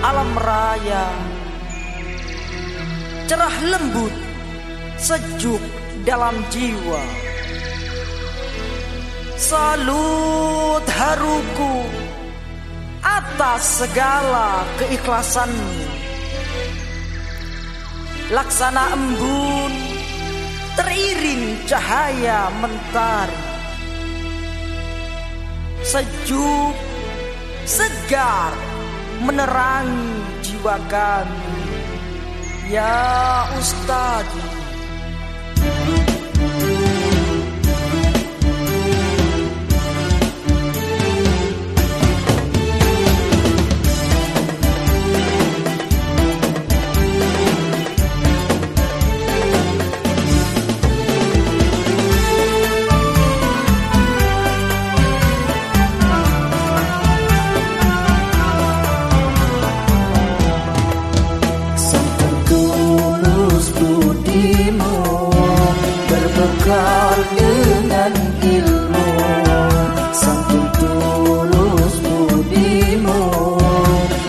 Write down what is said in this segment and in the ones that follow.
alam raya. Cerah lembut Sejuk dalam jiwa. Salut haruku Atas segala keikhlasanmu. Laksana embun Teriring cahaya mentari. Sejuk Segar Menerangi jiwa kami. Ya Ustadz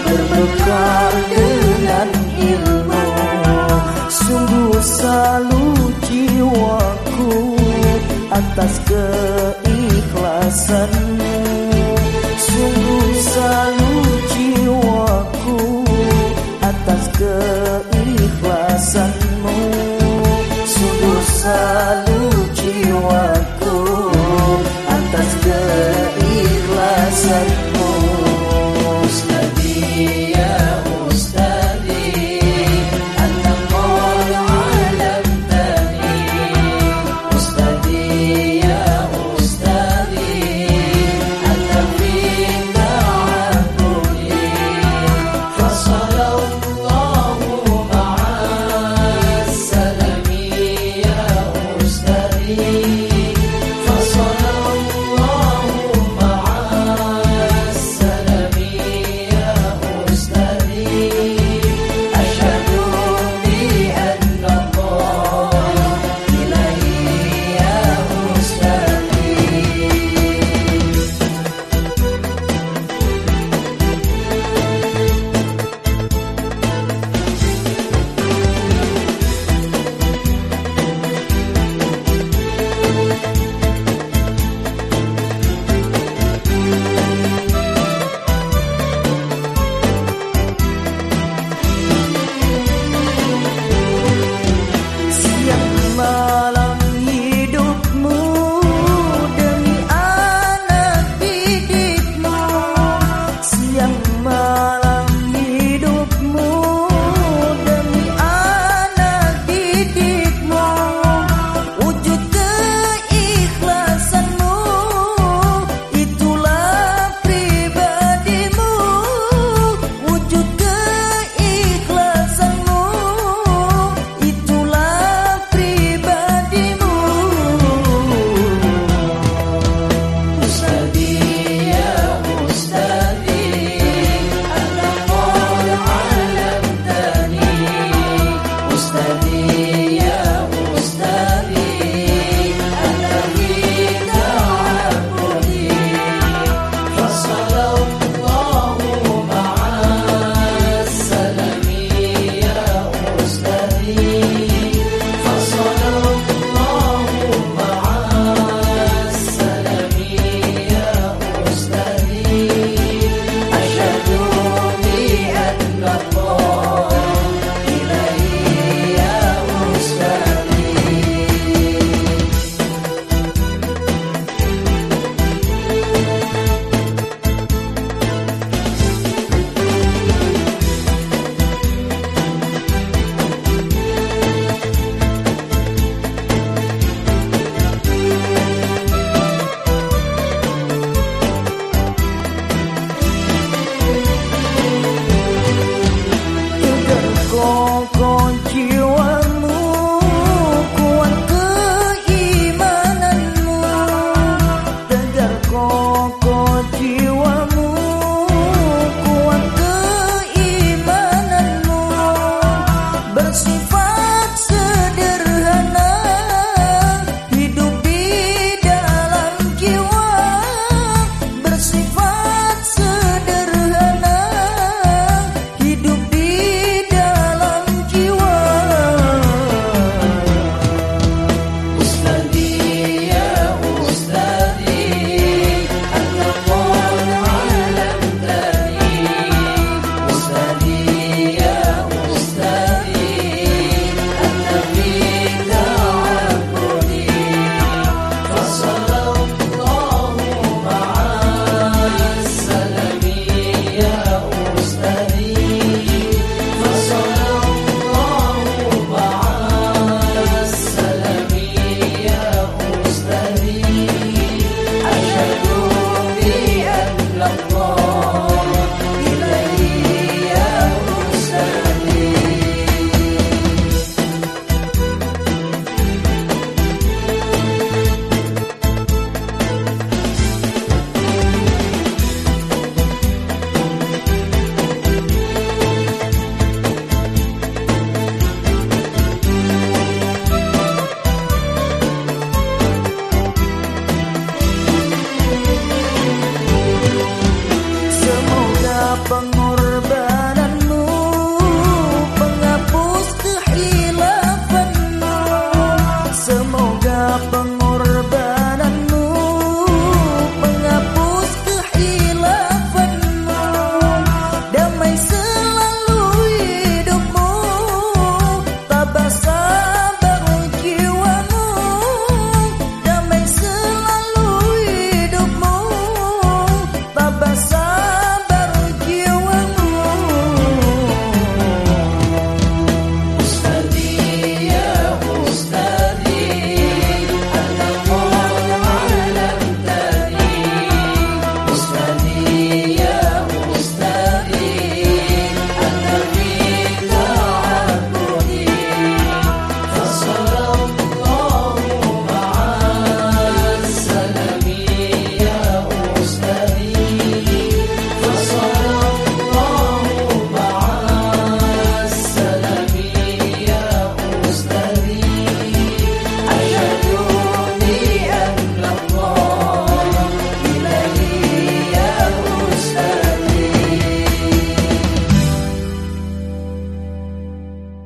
Berbekal dengan ilmu. Sungguh salut jiwaku Atas keikhlasan